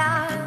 다